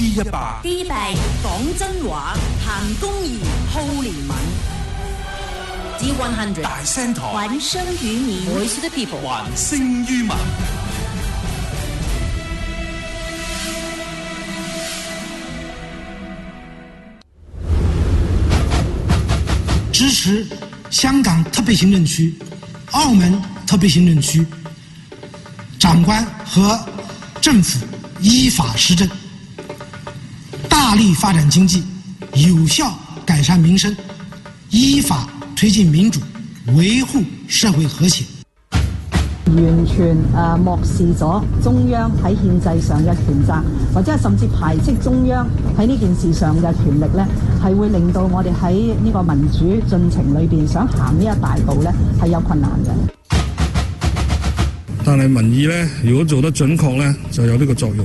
D 一百，D 币讲真话，谈公义，好连民，只关心着大声台，滚声于于民。支持香港特别行政区、澳门特别行政区长官和政府依法施政。大力发展经济，有效改善民生，依法推进民主，维护社会和谐。完全呃漠视咗中央喺宪制上嘅权责，或者甚至排斥中央喺呢件事上嘅权力咧，系会令到我哋喺呢个民主进程里边想行呢一大步咧，系有困难嘅。但系民意咧，如果做得准确咧，就有呢个作用。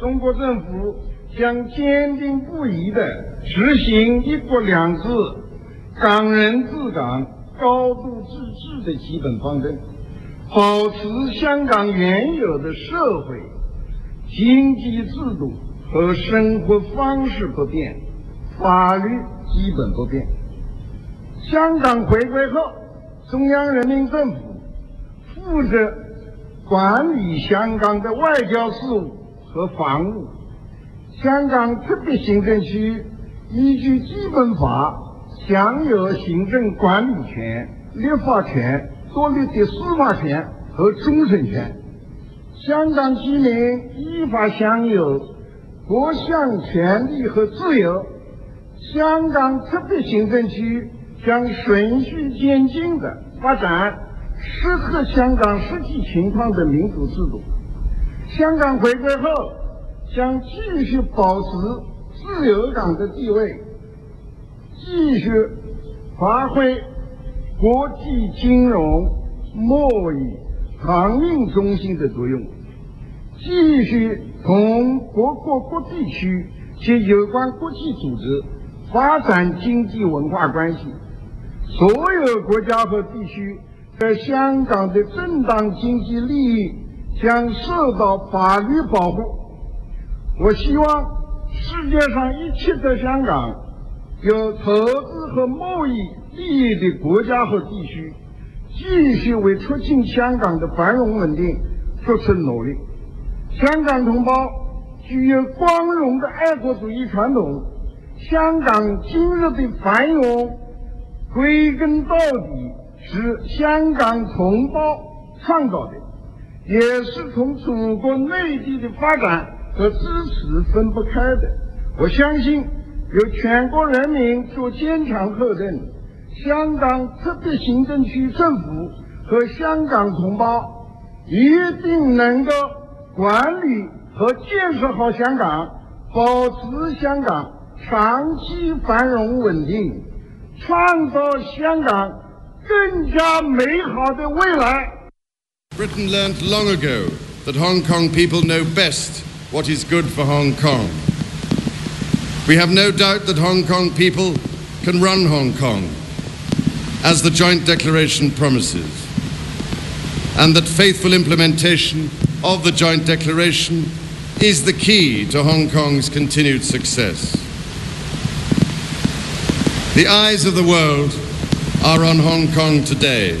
中国政府将坚定不移地实行“一国两制”、“港人治港”、高度自治的基本方针，保持香港原有的社会、经济制度和生活方式不变，法律基本不变。香港回归后，中央人民政府负责管理香港的外交事务。和房屋，香港特别行政区依据基本法享有行政管理权、立法权、独立的司法权和终审权。香港居民依法享有各项权利和自由。香港特别行政区将循序渐进地发展适合香港实际情况的民主制度。香港回归后，将继续保持自由港的地位，继续发挥国际金融、贸易、航运中心的作用，继续同各国、各地区及有关国际组织发展经济文化关系。所有国家和地区在香港的正当经济利益。将受到法律保护。我希望世界上一切在香港有投资和贸易利益的国家和地区，继续为促进香港的繁荣稳定作出努力。香港同胞具有光荣的爱国主义传统，香港今日的繁荣，归根到底是香港同胞创造的。也是从祖国内地的发展和支持分不开的。我相信，有全国人民做坚强后盾，香港特别行政区政府和香港同胞一定能够管理和建设好香港，保持香港长期繁荣稳定，创造香港更加美好的未来。Britain learnt long ago that Hong Kong people know best what is good for Hong Kong. We have no doubt that Hong Kong people can run Hong Kong, as the Joint Declaration promises, and that faithful implementation of the Joint Declaration is the key to Hong Kong's continued success. The eyes of the world are on Hong Kong today.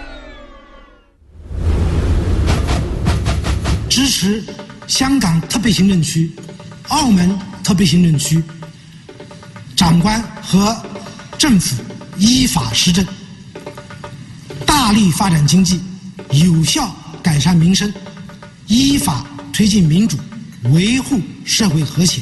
支持香港特别行政区、澳门特别行政区长官和政府依法施政，大力发展经济，有效改善民生，依法推进民主，维护社会和谐。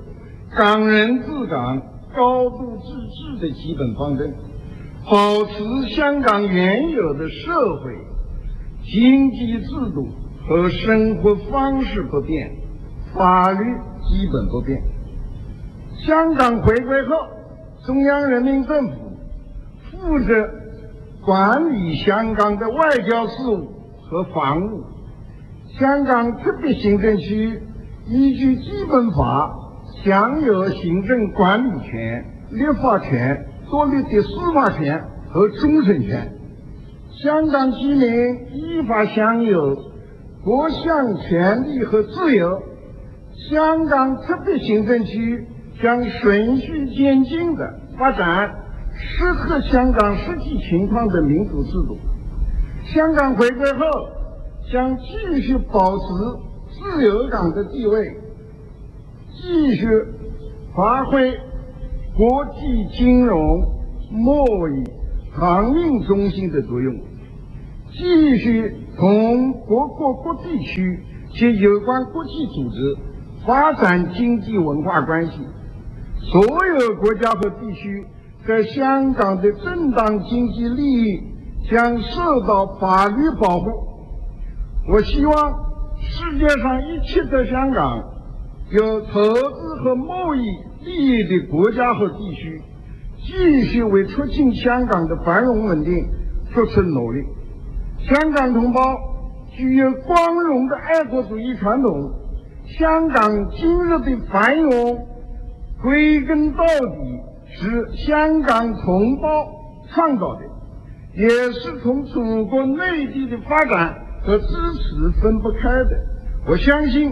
港人治港、高度自治的基本方针，保持香港原有的社会、经济制度和生活方式不变，法律基本不变。香港回归后，中央人民政府负责管理香港的外交事务和防务。香港特别行政区依据基本法。享有行政管理权、立法权、独立的司法权和终审权。香港居民依法享有各项权利和自由。香港特别行政区将循序渐进地发展适合香港实际情况的民主制度。香港回归后将继续保持自由港的地位。继续发挥国际金融、贸易、航运中心的作用，继续同各国、各地区及有关国际组织发展经济文化关系。所有国家和地区在香港的正当经济利益将受到法律保护。我希望世界上一切在香港。有投资和贸易利益的国家和地区，继续为促进香港的繁荣稳定作出努力。香港同胞具有光荣的爱国主义传统，香港今日的繁荣，归根到底，是香港同胞创造的，也是从祖国内地的发展和支持分不开的。我相信。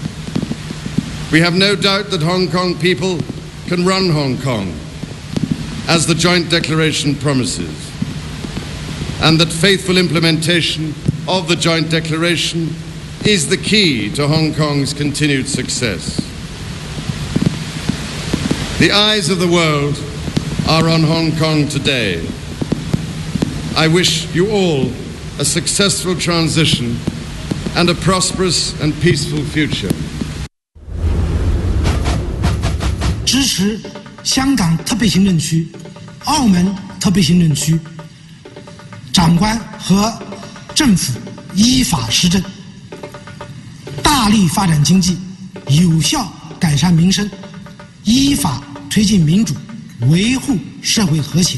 We have no doubt that Hong Kong people can run Hong Kong, as the joint declaration promises, and that faithful implementation of the joint declaration is the key to Hong Kong's continued success. The eyes of the world are on Hong Kong today. I wish you all a successful transition and a prosperous and peaceful future. 支持香港特别行政区、澳门特别行政区长官和政府依法施政，大力发展经济，有效改善民生，依法推进民主，维护社会和谐。